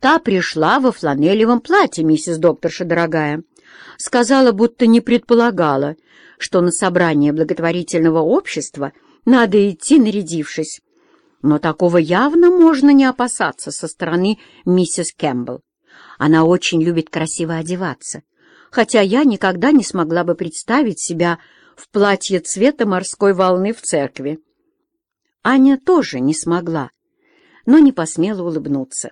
Та пришла во фланелевом платье, миссис докторша дорогая. Сказала, будто не предполагала, что на собрание благотворительного общества надо идти, нарядившись. Но такого явно можно не опасаться со стороны миссис Кэмпбелл. Она очень любит красиво одеваться, хотя я никогда не смогла бы представить себя в платье цвета морской волны в церкви. Аня тоже не смогла, но не посмела улыбнуться.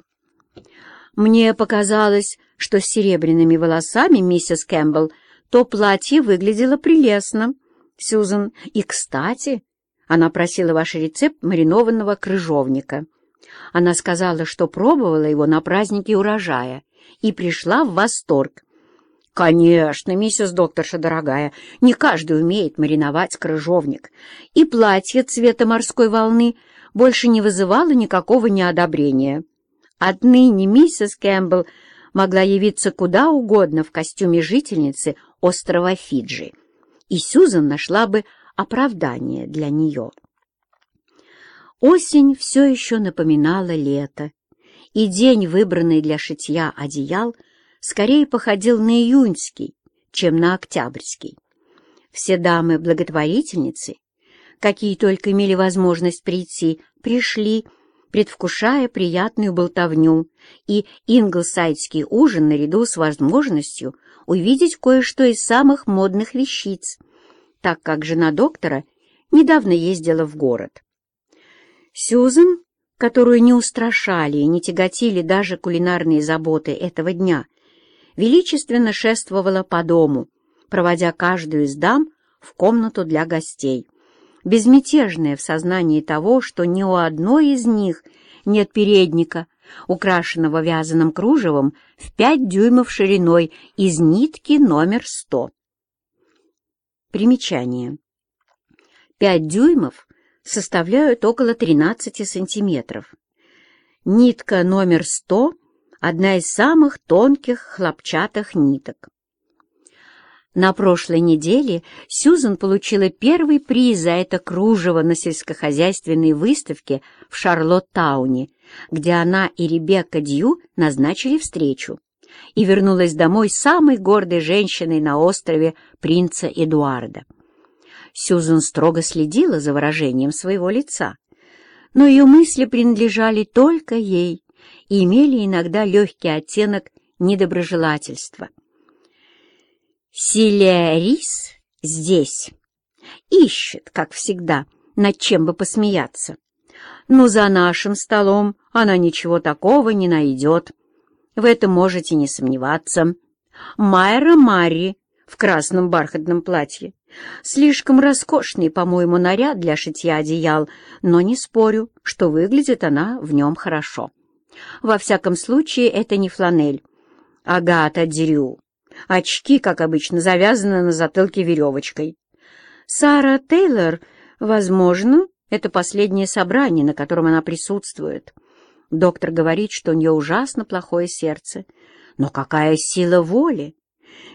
Мне показалось, что с серебряными волосами миссис Кэмпбелл то платье выглядело прелестно, Сьюзен. И, кстати, она просила ваш рецепт маринованного крыжовника. Она сказала, что пробовала его на празднике урожая и пришла в восторг. «Конечно, миссис докторша дорогая, не каждый умеет мариновать крыжовник, и платье цвета морской волны больше не вызывало никакого неодобрения. Отныне миссис Кэмпбелл могла явиться куда угодно в костюме жительницы острова Фиджи, и Сюзан нашла бы оправдание для нее. Осень все еще напоминала лето, и день, выбранный для шитья одеял, скорее походил на июньский, чем на октябрьский. Все дамы-благотворительницы, какие только имели возможность прийти, пришли, предвкушая приятную болтовню и инглсайдский ужин наряду с возможностью увидеть кое-что из самых модных вещиц, так как жена доктора недавно ездила в город. Сюзан, которую не устрашали и не тяготили даже кулинарные заботы этого дня, величественно шествовала по дому, проводя каждую из дам в комнату для гостей, безмятежная в сознании того, что ни у одной из них нет передника, украшенного вязаным кружевом в пять дюймов шириной из нитки номер сто. Примечание. Пять дюймов составляют около 13 сантиметров. Нитка номер сто одна из самых тонких хлопчатых ниток. На прошлой неделе Сьюзан получила первый приз за это кружево на сельскохозяйственной выставке в Шарлоттауне, где она и Ребекка Дью назначили встречу, и вернулась домой самой гордой женщиной на острове принца Эдуарда. Сьюзан строго следила за выражением своего лица, но ее мысли принадлежали только ей, и имели иногда легкий оттенок недоброжелательства. Силия Рис здесь. Ищет, как всегда, над чем бы посмеяться. Но за нашим столом она ничего такого не найдет. В этом можете не сомневаться. Майра Марри в красном бархатном платье. Слишком роскошный, по-моему, наряд для шитья одеял, но не спорю, что выглядит она в нем хорошо. Во всяком случае, это не фланель. Агата Дрю. Очки, как обычно, завязаны на затылке веревочкой. Сара Тейлор, возможно, это последнее собрание, на котором она присутствует. Доктор говорит, что у нее ужасно плохое сердце. Но какая сила воли!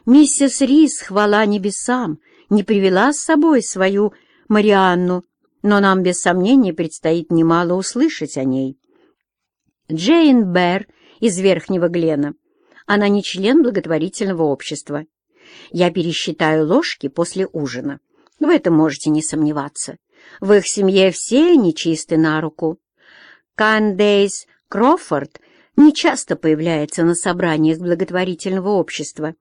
Миссис Рис, хвала небесам, не привела с собой свою Марианну, но нам без сомнения предстоит немало услышать о ней. Джейн Берр из Верхнего Глена. Она не член благотворительного общества. Я пересчитаю ложки после ужина. В этом можете не сомневаться. В их семье все нечисты на руку. Кандейс Крофорд не часто появляется на собраниях благотворительного общества,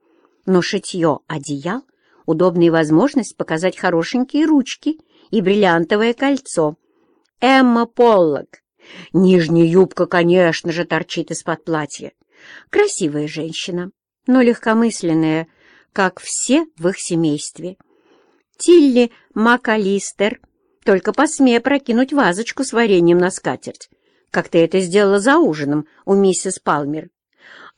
но шитье одеял — удобная возможность показать хорошенькие ручки и бриллиантовое кольцо. Эмма Поллок Нижняя юбка, конечно же, торчит из-под платья. Красивая женщина, но легкомысленная, как все в их семействе. Тилли МакАлистер, только посмея прокинуть вазочку с вареньем на скатерть, как ты это сделала за ужином у миссис Палмер.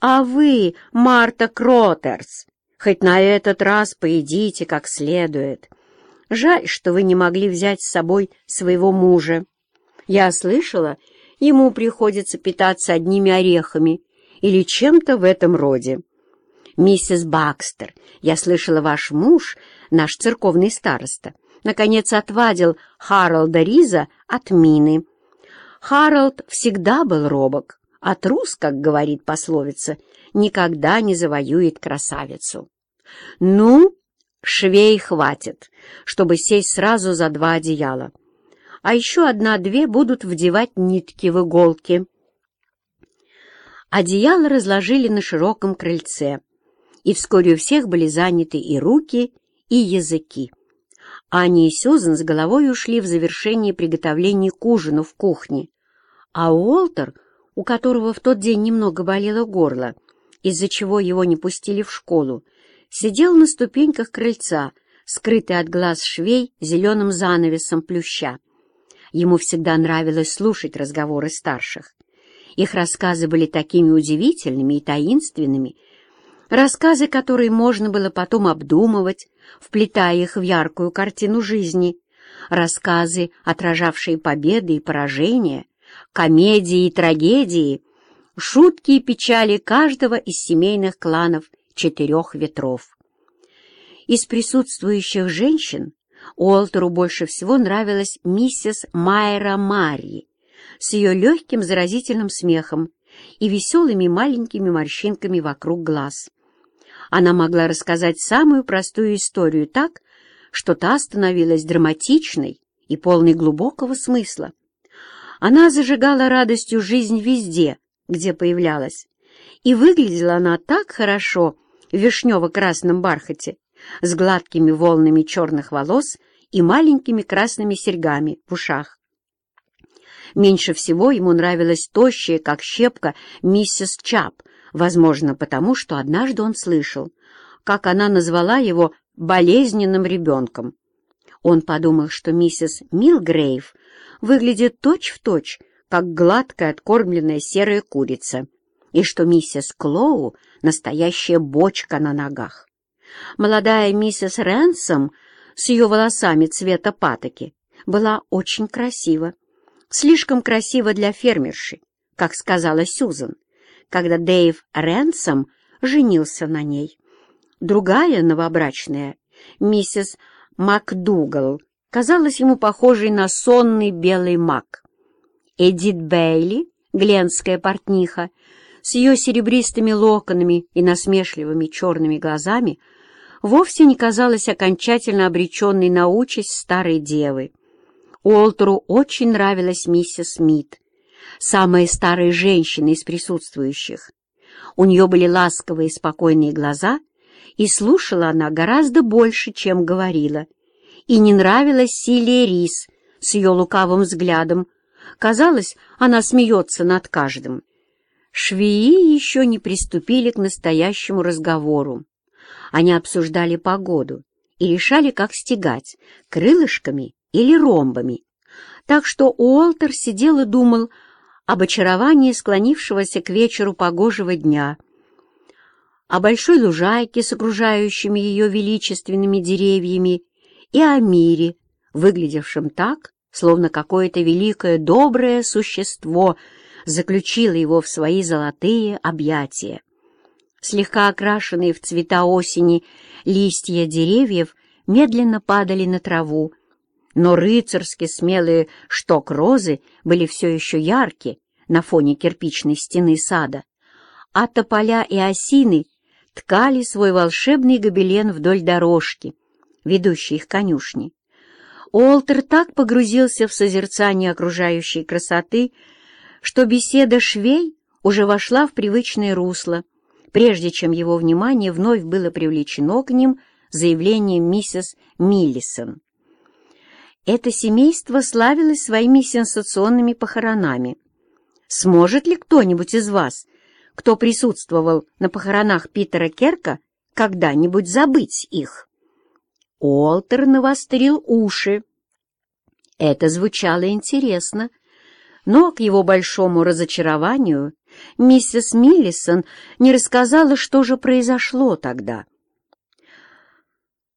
А вы, Марта Кротерс, хоть на этот раз поедите как следует. Жаль, что вы не могли взять с собой своего мужа. Я слышала, ему приходится питаться одними орехами или чем-то в этом роде. Миссис Бакстер, я слышала, ваш муж, наш церковный староста, наконец отвадил Харалда Риза от мины. Харалд всегда был робок, а трус, как говорит пословица, никогда не завоюет красавицу. Ну, швей хватит, чтобы сесть сразу за два одеяла, а еще одна-две будут вдевать нитки в иголки. Одеяло разложили на широком крыльце, и вскоре у всех были заняты и руки, и языки. Аня и Сюзан с головой ушли в завершение приготовления к ужину в кухне, а Уолтер, у которого в тот день немного болело горло, из-за чего его не пустили в школу, сидел на ступеньках крыльца, скрытый от глаз швей зеленым занавесом плюща. Ему всегда нравилось слушать разговоры старших. Их рассказы были такими удивительными и таинственными, рассказы, которые можно было потом обдумывать, вплетая их в яркую картину жизни, рассказы, отражавшие победы и поражения, комедии и трагедии, шутки и печали каждого из семейных кланов четырех ветров. Из присутствующих женщин Уолтеру больше всего нравилась миссис Майра Марри с ее легким заразительным смехом и веселыми маленькими морщинками вокруг глаз. Она могла рассказать самую простую историю так, что та становилась драматичной и полной глубокого смысла. Она зажигала радостью жизнь везде, где появлялась, и выглядела она так хорошо в вишнево-красном бархате, с гладкими волнами черных волос и маленькими красными серьгами в ушах. Меньше всего ему нравилась тощая, как щепка, миссис Чап, возможно, потому что однажды он слышал, как она назвала его болезненным ребенком. Он подумал, что миссис Милгрейв выглядит точь-в-точь, точь, как гладкая откормленная серая курица, и что миссис Клоу — настоящая бочка на ногах. Молодая миссис Рэнсом с ее волосами цвета патоки была очень красива. Слишком красива для фермерши, как сказала Сюзан, когда Дэйв Рэнсом женился на ней. Другая новобрачная, миссис МакДугал, казалась ему похожей на сонный белый мак. Эдит Бейли, гленская портниха, с ее серебристыми локонами и насмешливыми черными глазами, вовсе не казалась окончательно обреченной на участь старой девы. Уолтеру очень нравилась миссис Смит, самая старая женщина из присутствующих. У нее были ласковые спокойные глаза, и слушала она гораздо больше, чем говорила. И не нравилась Силия Рис с ее лукавым взглядом. Казалось, она смеется над каждым. Швеи еще не приступили к настоящему разговору. Они обсуждали погоду и решали, как стегать, крылышками или ромбами. Так что Уолтер сидел и думал об очаровании склонившегося к вечеру погожего дня, о большой лужайке с окружающими ее величественными деревьями и о мире, выглядевшем так, словно какое-то великое доброе существо заключило его в свои золотые объятия. Слегка окрашенные в цвета осени листья деревьев медленно падали на траву, но рыцарски смелые шток розы были все еще яркие на фоне кирпичной стены сада, а тополя и осины ткали свой волшебный гобелен вдоль дорожки, ведущей их конюшни. Уолтер так погрузился в созерцание окружающей красоты, что беседа швей уже вошла в привычное русло, прежде чем его внимание вновь было привлечено к ним заявлением миссис Миллисон. Это семейство славилось своими сенсационными похоронами. Сможет ли кто-нибудь из вас, кто присутствовал на похоронах Питера Керка, когда-нибудь забыть их? Уолтер навострил уши. Это звучало интересно, но к его большому разочарованию миссис Миллисон не рассказала, что же произошло тогда.